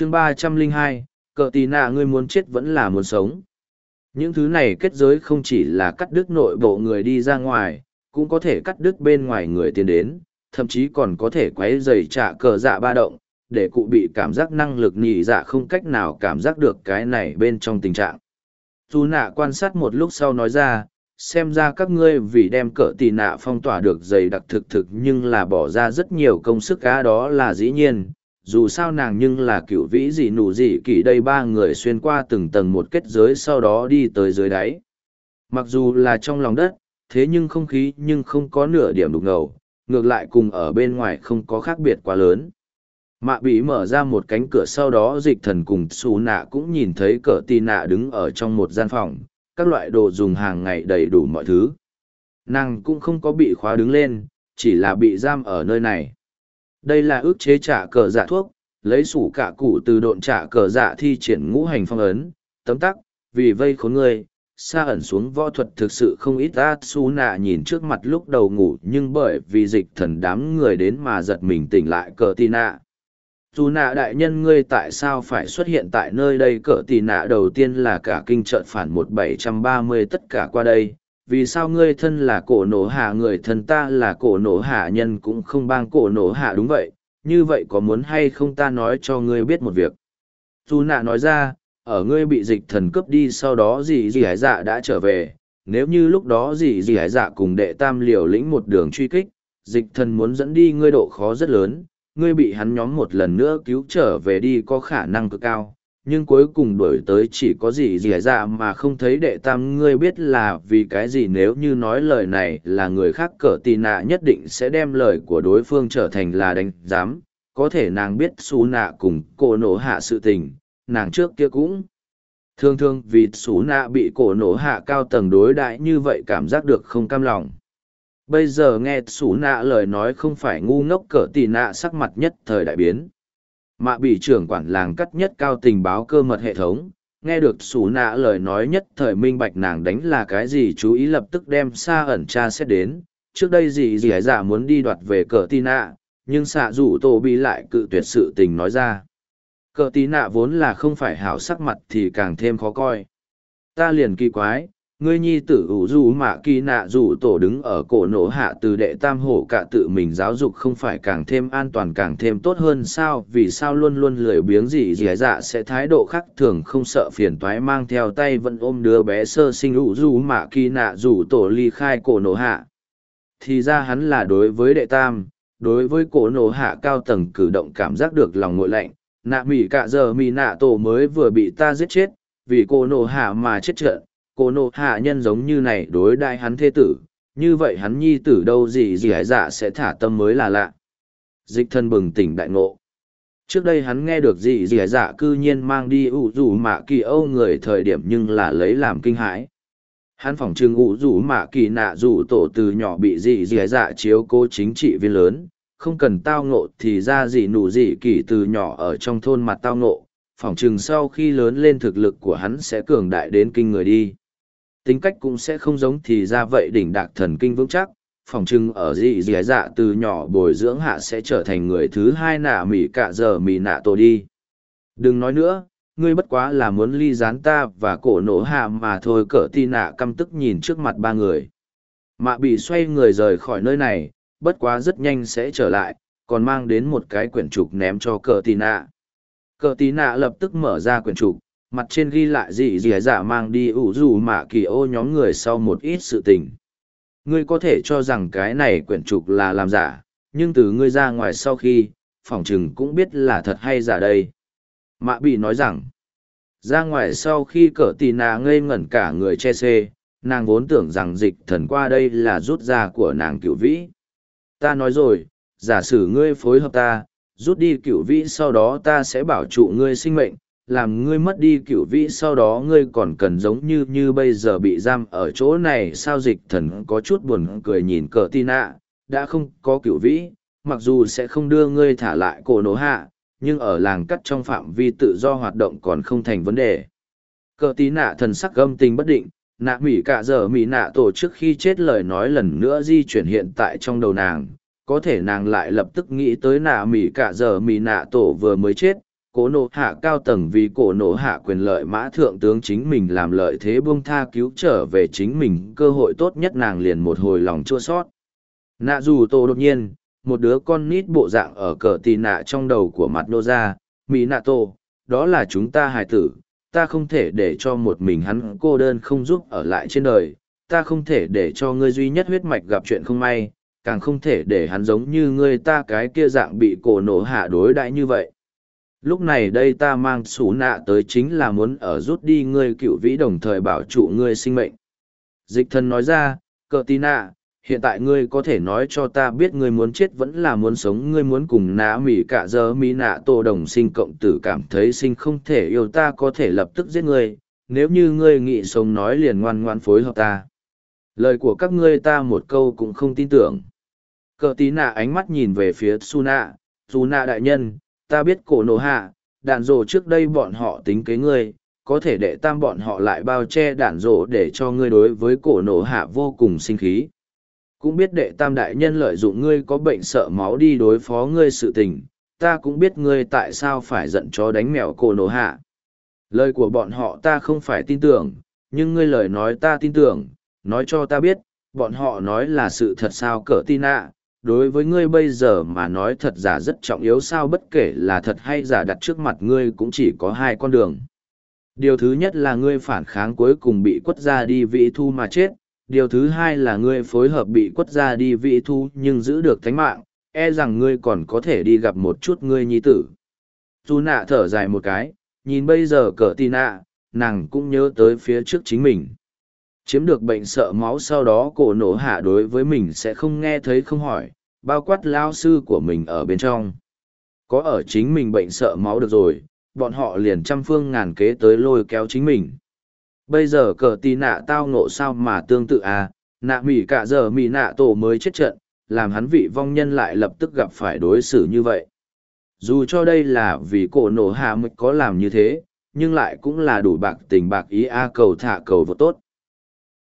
chương ba trăm linh hai, cờ tì nạ ngươi muốn chết vẫn là muốn sống. Những thứ này kết giới không chỉ là cắt đứt nội bộ người đi ra ngoài, cũng có thể cắt đứt bên ngoài người tiến đến, thậm chí còn có thể quấy dày trả cờ dạ ba động, để cụ bị cảm giác năng lực nhị dạ không cách nào cảm giác được cái này bên trong tình trạng. Dù nạ quan sát một lúc sau nói ra, xem ra các ngươi vì đem cỡ tì nạ phong tỏa được dày đặc thực thực nhưng là bỏ ra rất nhiều công sức cá đó là dĩ nhiên dù sao nàng nhưng là cựu vĩ gì nụ gì kỳ đây ba người xuyên qua từng tầng một kết giới sau đó đi tới dưới đáy. Mặc dù là trong lòng đất, thế nhưng không khí nhưng không có nửa điểm đục ngầu, ngược lại cùng ở bên ngoài không có khác biệt quá lớn. Mạ bị mở ra một cánh cửa sau đó dịch thần cùng xù nạ cũng nhìn thấy cờ tì nạ đứng ở trong một gian phòng, các loại đồ dùng hàng ngày đầy đủ mọi thứ. Nàng cũng không có bị khóa đứng lên, chỉ là bị giam ở nơi này đây là ước chế trả cờ dạ thuốc, lấy sủ cả cụ từ độn trả cờ dạ thi triển ngũ hành phong ấn, tấm tắc, vì vây khốn ngươi xa ẩn xuống võ thuật thực sự không ít ta su nạ nhìn trước mặt lúc đầu ngủ nhưng bởi vì dịch thần đám người đến mà giật mình tỉnh lại cờ tì nạ. Dù nạ đại nhân ngươi tại sao phải xuất hiện tại nơi đây? Cờ tì nạ đầu tiên là cả kinh trợn phản một bảy trăm ba mươi tất cả qua đây vì sao ngươi thân là cổ nổ hạ, người thân ta là cổ nổ hạ nhân cũng không bang cổ nổ hạ, đúng vậy, như vậy có muốn hay không ta nói cho ngươi biết một việc. Dù nạ nói ra, ở ngươi bị dịch thần cướp đi, sau đó dì dì hải dạ đã trở về. Nếu như lúc đó dì dì hải dạ cùng đệ tam liều lĩnh một đường truy kích, dịch thần muốn dẫn đi ngươi độ khó rất lớn. Ngươi bị hắn nhóm một lần nữa cứu trở về đi có khả năng cực cao nhưng cuối cùng đổi tới chỉ có gì dì dạ mà không thấy đệ tam ngươi biết là vì cái gì nếu như nói lời này là người khác cỡ tì nạ nhất định sẽ đem lời của đối phương trở thành là đánh giám. Có thể nàng biết xù nạ cùng cô nổ hạ sự tình, nàng trước kia cũng thương thương vì xù nạ bị cổ nổ hạ cao tầng đối đãi như vậy cảm giác được không cam lòng. Bây giờ nghe xù nạ lời nói không phải ngu ngốc cỡ tì nạ sắc mặt nhất thời đại biến mạ bị trưởng quản làng cắt nhất cao tình báo cơ mật hệ thống, nghe được xù nạ lời nói nhất thời minh bạch nàng đánh là cái gì chú ý lập tức đem xa ẩn tra xét đến. Trước đây gì gì ấy giả muốn đi đoạt về cờ tì nạ, nhưng xạ rủ tô bị lại cự tuyệt sự tình nói ra. Cờ tì nạ vốn là không phải hảo sắc mặt thì càng thêm khó coi. Ta liền kỳ quái ngươi nhi tử ủ dù mạ kỳ nạ dù tổ đứng ở cổ nổ hạ từ đệ tam hổ cả tự mình giáo dục không phải càng thêm an toàn càng thêm tốt hơn sao? Vì sao luôn luôn lười biếng gì? Dì dạ sẽ thái độ khác thường, không sợ phiền toái, mang theo tay vẫn ôm đứa bé sơ sinh ủ dù mạ kỳ nạ dù tổ ly khai cổ nổ hạ. Thì ra hắn là đối với đệ tam, đối với cổ nổ hạ cao tầng cử động cảm giác được lòng ngội lạnh. Nạ mỉ cả giờ mỉ nạ tổ mới vừa bị ta giết chết, vì cổ nổ hạ mà chết trợn cô nộ hạ nhân giống như này đối đại hắn thế tử, như vậy hắn nhi tử đâu gì gì hải dạ sẽ thả tâm mới là lạ. Dịch thân bừng tỉnh đại ngộ. Trước đây hắn nghe được gì gì hải dạ cư nhiên mang đi ủ rủ mạ kỳ âu người thời điểm nhưng là lấy làm kinh hãi. Hắn phỏng trưng ủ rủ mạ kỳ nạ rủ tổ từ nhỏ bị gì gì hải dạ chiếu cố chính trị viên lớn, không cần tao ngộ thì ra gì nụ gì kỳ từ nhỏ ở trong thôn mặt tao ngộ, phỏng chừng sau khi lớn lên thực lực của hắn sẽ cường đại đến kinh người đi tính cách cũng sẽ không giống thì ra vậy đỉnh đạc thần kinh vững chắc, phòng trưng ở dị dị dạ từ nhỏ bồi dưỡng hạ sẽ trở thành người thứ hai nạ mỉ cả giờ mỉ nạ tổ đi. Đừng nói nữa, ngươi bất quá là muốn ly gián ta và cổ nổ hạ mà thôi, cỡ ti nạ căm tức nhìn trước mặt ba người. Mạ bị xoay người rời khỏi nơi này, bất quá rất nhanh sẽ trở lại, còn mang đến một cái quyển trục ném cho cờ tì nạ. Cờ tì nạ lập tức mở ra quyển trục mặt trên ghi lại gì gì giả mang đi ủ dù mạ kỳ ô nhóm người sau một ít sự tình. Ngươi có thể cho rằng cái này quyển trục là làm giả, nhưng từ ngươi ra ngoài sau khi, phỏng chừng cũng biết là thật hay giả đây. Mạ bị nói rằng, ra ngoài sau khi cỡ tì nà ngây ngẩn cả người che xê, nàng vốn tưởng rằng dịch thần qua đây là rút ra của nàng cựu vĩ. Ta nói rồi, giả sử ngươi phối hợp ta, rút đi cựu vĩ sau đó ta sẽ bảo trụ ngươi sinh mệnh, làm ngươi mất đi cựu vĩ sau đó ngươi còn cần giống như như bây giờ bị giam ở chỗ này, sao dịch thần có chút buồn cười nhìn cờ tin ạ, đã không có cựu vĩ mặc dù sẽ không đưa ngươi thả lại cổ nổ hạ, nhưng ở làng cắt trong phạm vi tự do hoạt động còn không thành vấn đề. Cờ tí nạ thần sắc gâm tình bất định, nạ mỉ cả giờ mỉ nạ tổ trước khi chết lời nói lần nữa di chuyển hiện tại trong đầu nàng, có thể nàng lại lập tức nghĩ tới nạ mỉ cả giờ mỉ nạ tổ vừa mới chết cổ nổ hạ cao tầng vì cổ nổ hạ quyền lợi mã thượng tướng chính mình làm lợi thế buông tha cứu trở về chính mình, cơ hội tốt nhất nàng liền một hồi lòng chua sót. Nạ dù tô đột nhiên, một đứa con nít bộ dạng ở cờ tì nạ trong đầu của mặt nô ra mỹ nạ tô, đó là chúng ta hài tử, ta không thể để cho một mình hắn cô đơn không giúp ở lại trên đời, ta không thể để cho ngươi duy nhất huyết mạch gặp chuyện không may, càng không thể để hắn giống như ngươi ta cái kia dạng bị cổ nổ hạ đối đãi như vậy lúc này đây ta mang xù nạ tới chính là muốn ở rút đi ngươi cựu vĩ đồng thời bảo trụ ngươi sinh mệnh. Dịch thần nói ra, cờ tì nạ, hiện tại ngươi có thể nói cho ta biết ngươi muốn chết vẫn là muốn sống, ngươi muốn cùng nã mỉ cả giờ mỹ nạ tô đồng sinh cộng tử cảm thấy sinh không thể yêu, ta có thể lập tức giết ngươi, nếu như ngươi nghĩ sống nói liền ngoan ngoan phối hợp ta. Lời của các ngươi ta một câu cũng không tin tưởng. Cờ tí nạ ánh mắt nhìn về phía su nạ. Su nạ đại nhân ta biết cổ nổ hạ, đạn rổ trước đây bọn họ tính kế ngươi, có thể đệ tam bọn họ lại bao che đạn rổ để cho ngươi đối với cổ nổ hạ vô cùng sinh khí. Cũng biết đệ tam đại nhân lợi dụng ngươi có bệnh sợ máu đi đối phó ngươi sự tình, ta cũng biết ngươi tại sao phải giận chó đánh mèo cổ nổ hạ. Lời của bọn họ ta không phải tin tưởng, nhưng ngươi lời nói ta tin tưởng, nói cho ta biết, bọn họ nói là sự thật sao cỡ tin ạ đối với ngươi bây giờ mà nói thật giả rất trọng yếu sao bất kể là thật hay giả đặt trước mặt ngươi cũng chỉ có hai con đường. Điều thứ nhất là ngươi phản kháng cuối cùng bị quất ra đi vị thu mà chết, điều thứ hai là ngươi phối hợp bị quất ra đi vị thu nhưng giữ được thánh mạng, e rằng ngươi còn có thể đi gặp một chút ngươi nhi tử. Tu nạ thở dài một cái, nhìn bây giờ cờ tì nạ, nàng cũng nhớ tới phía trước chính mình chiếm được bệnh sợ máu sau đó cổ nổ hạ đối với mình sẽ không nghe thấy không hỏi, bao quát lao sư của mình ở bên trong. Có ở chính mình bệnh sợ máu được rồi, bọn họ liền trăm phương ngàn kế tới lôi kéo chính mình. Bây giờ cờ tì nạ tao nộ sao mà tương tự à nạ mỉ cả giờ mỉ nạ tổ mới chết trận, làm hắn vị vong nhân lại lập tức gặp phải đối xử như vậy. Dù cho đây là vì cổ nổ hạ mới có làm như thế, nhưng lại cũng là đủ bạc tình bạc ý a cầu thả cầu vô tốt.